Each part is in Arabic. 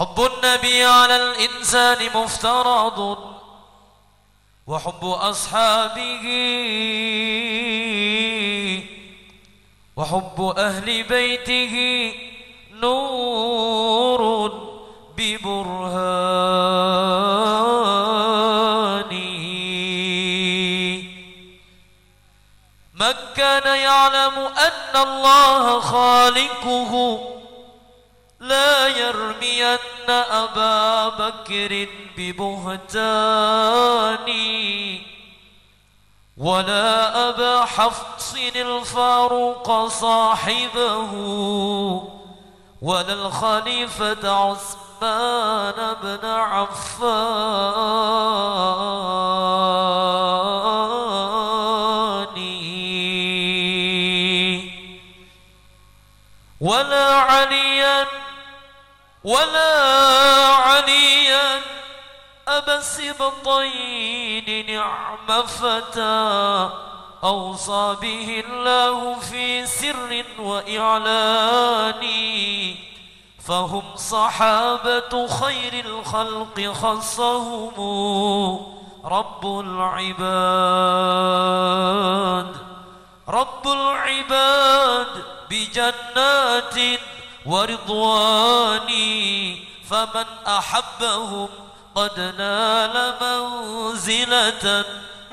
حب النبي على الإنسان مفترض وحب أصحابه وحب أهل بيته نور ببرهان. من كان يعلم أن الله خالقه لا يرمين أبا بكر ببهتان ولا أبا حفص الفاروق صاحبه ولا الخليفة عثمان بن عفان. ولا عليا ولا عليا أبا السبطين نعم فتى أوصى به الله في سر وإعلان فهم صحابة خير الخلق خصهم رب العباد رب العباد بجنات ورضوان فمن أحبهم قد نال منزلة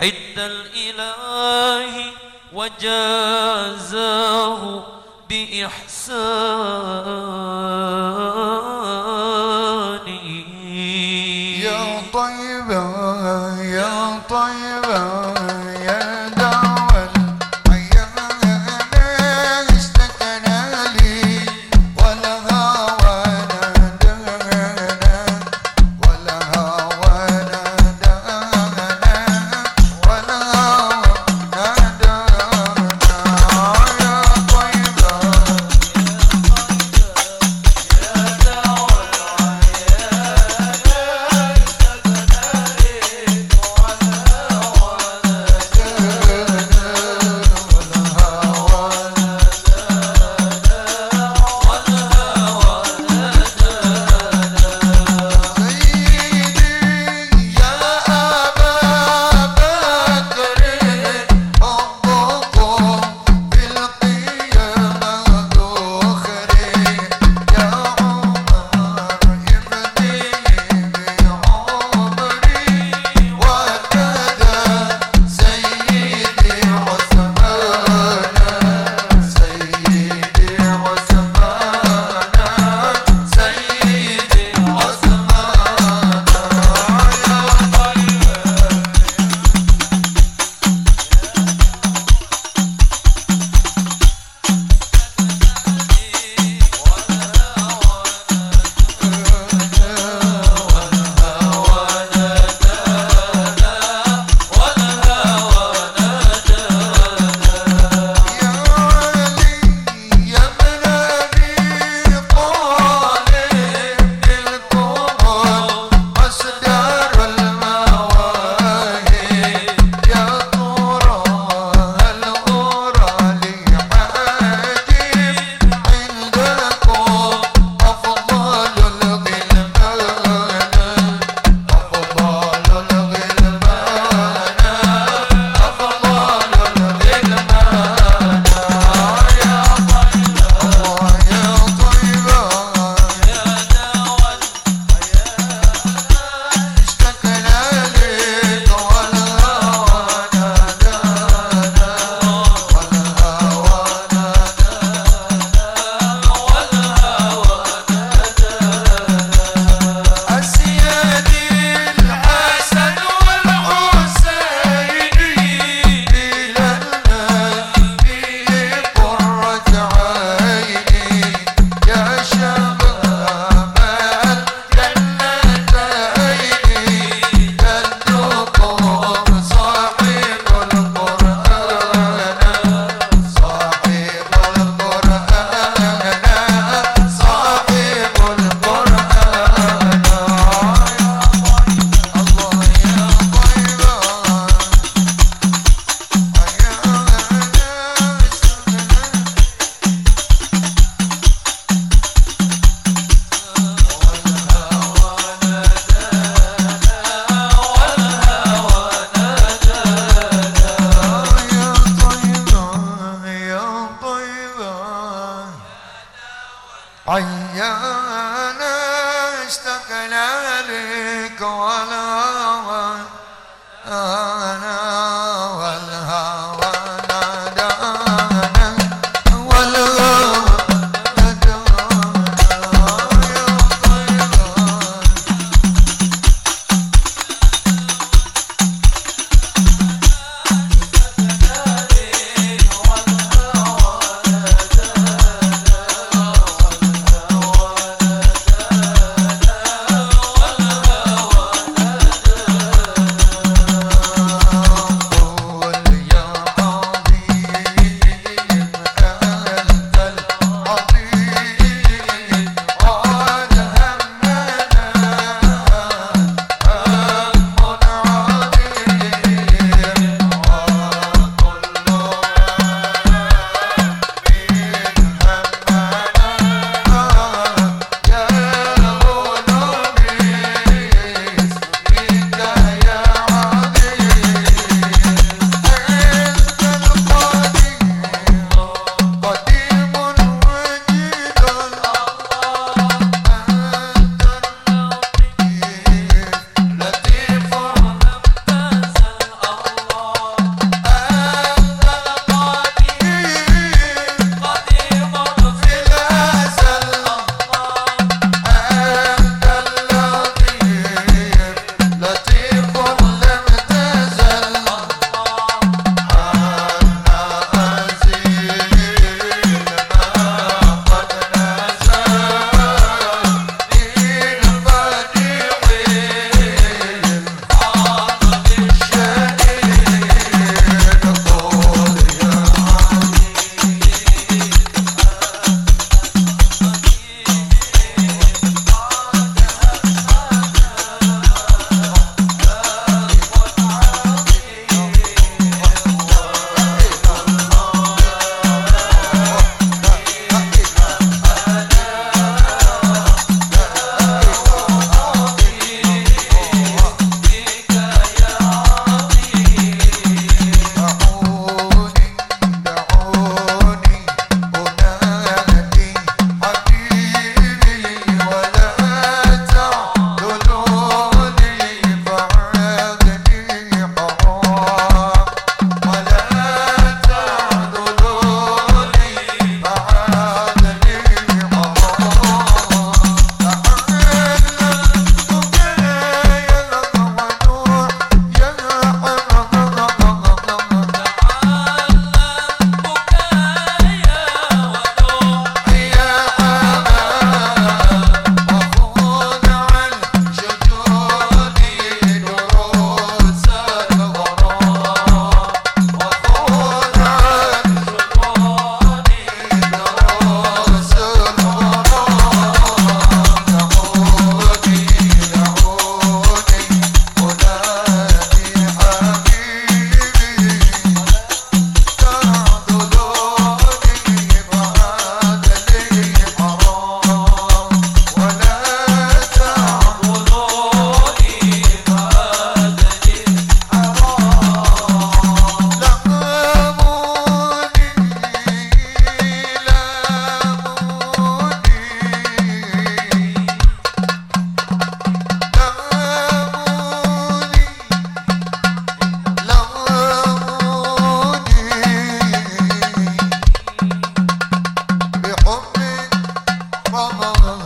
عند الإله وجازاه بإحسانه. يا طيبة يا طيبة. اشتقنا لك ولا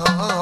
Oh, oh, oh.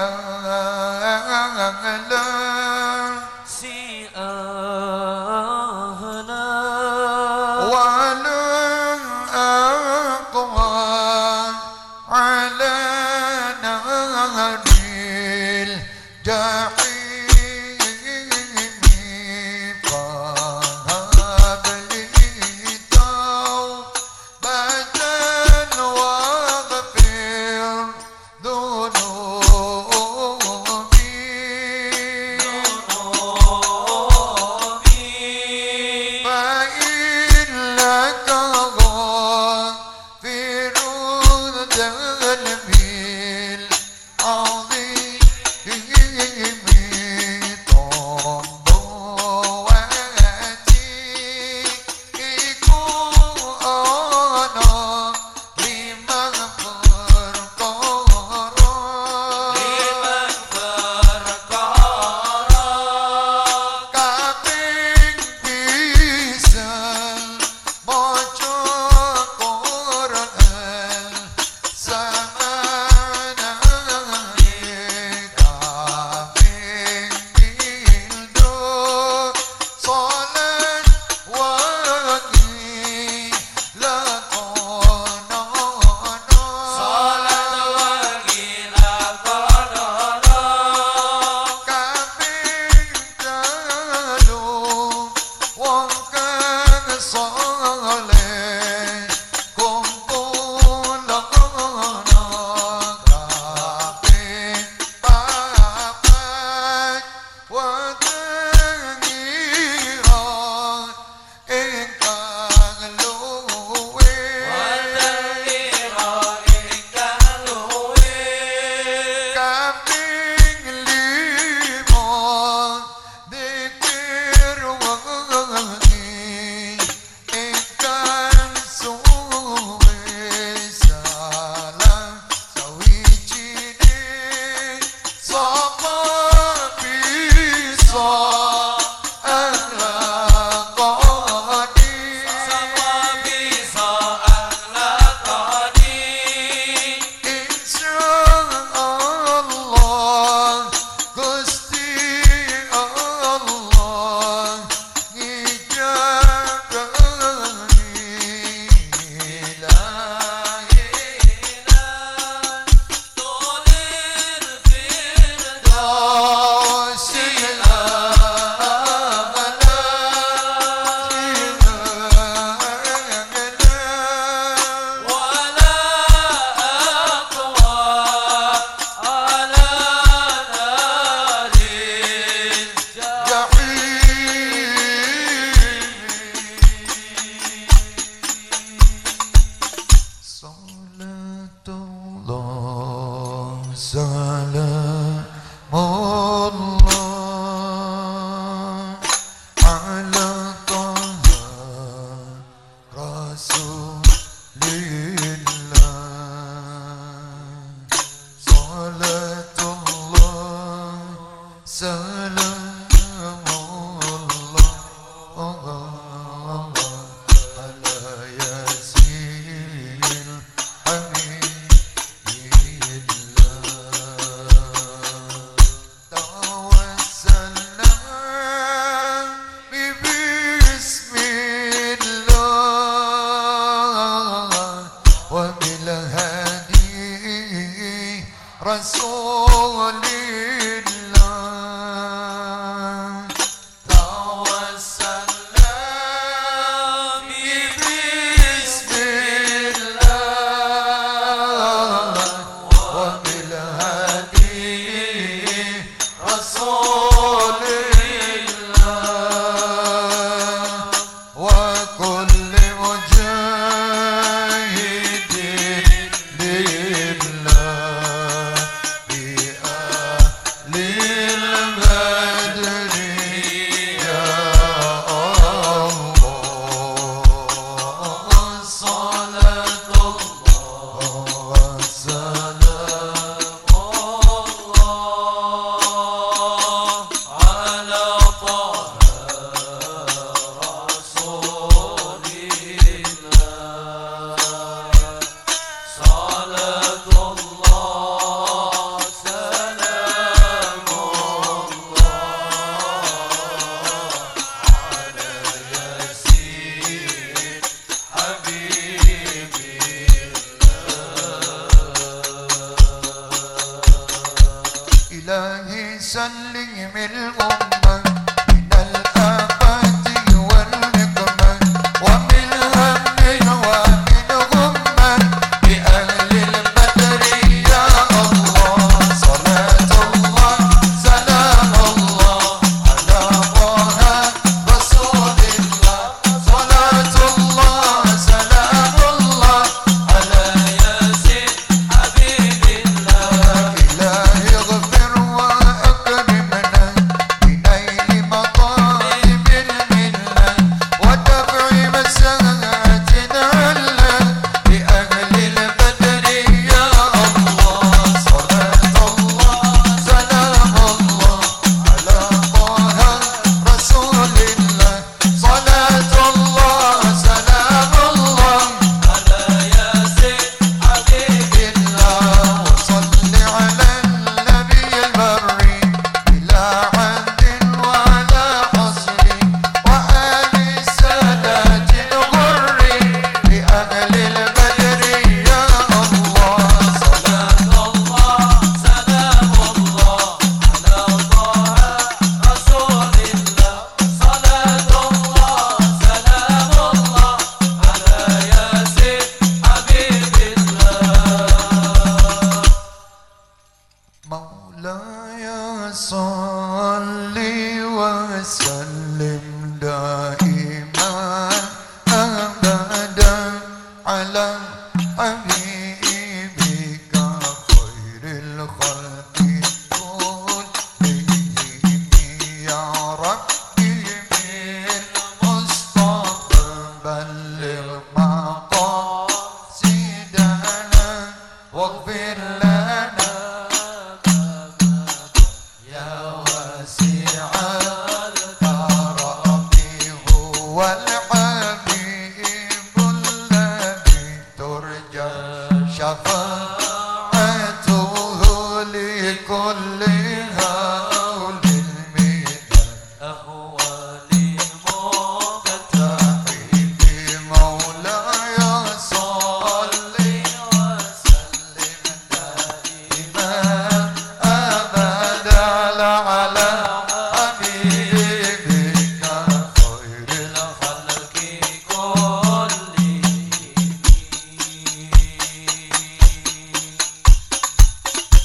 أعلى رسول on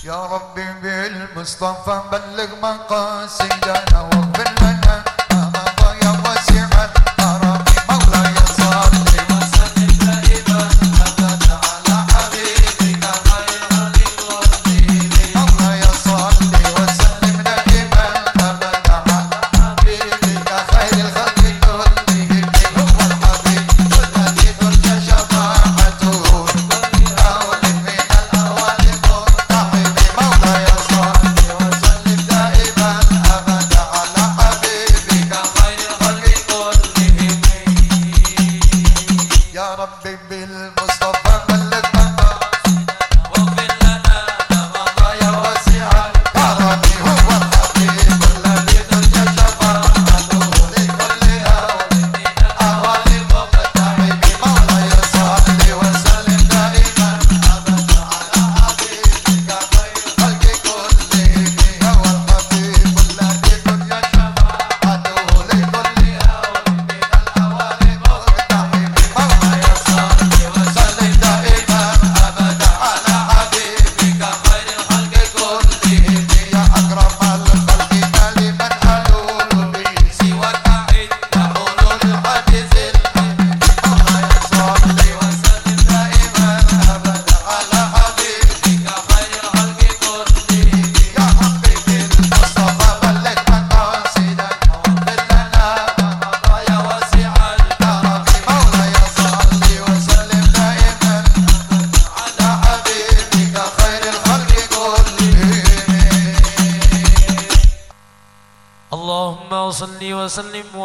يا ربي بالمصطفى بلغ مقاصدنا واغفر لنا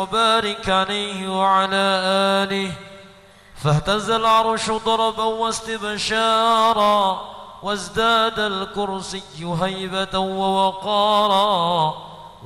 وبارك عليه وعلى آله. فاهتز العرش ضربا واستبشارا وازداد الكرسي هيبة ووقارا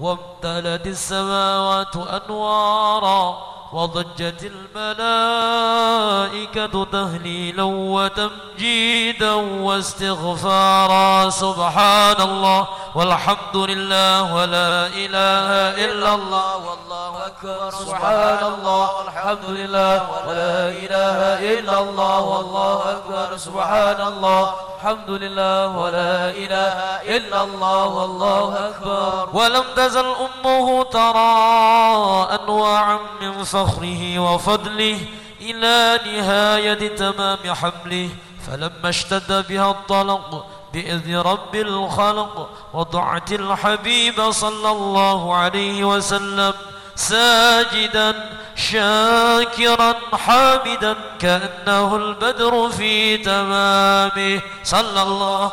وامتلت السماوات أنوارا. وضجت الملائكة تهليلا وتمجيدا واستغفارا. سبحان الله والحمد لله ولا إله إلا الله والله أكبر. سبحان الله والحمد لله ولا إله إلا الله والله أكبر. سبحان الله الحمد لله ولا إله إلا الله والله أكبر. ولم تزل أمه ترى أنواعا من فخره وفضله إلى نهاية تمام حمله. فلما اشتد بها الطلق بإذن رب الخلق وضعت الحبيب صلى الله عليه وسلم ساجدا شاكرا حامدا كأنه البدر في تمامه. صلى الله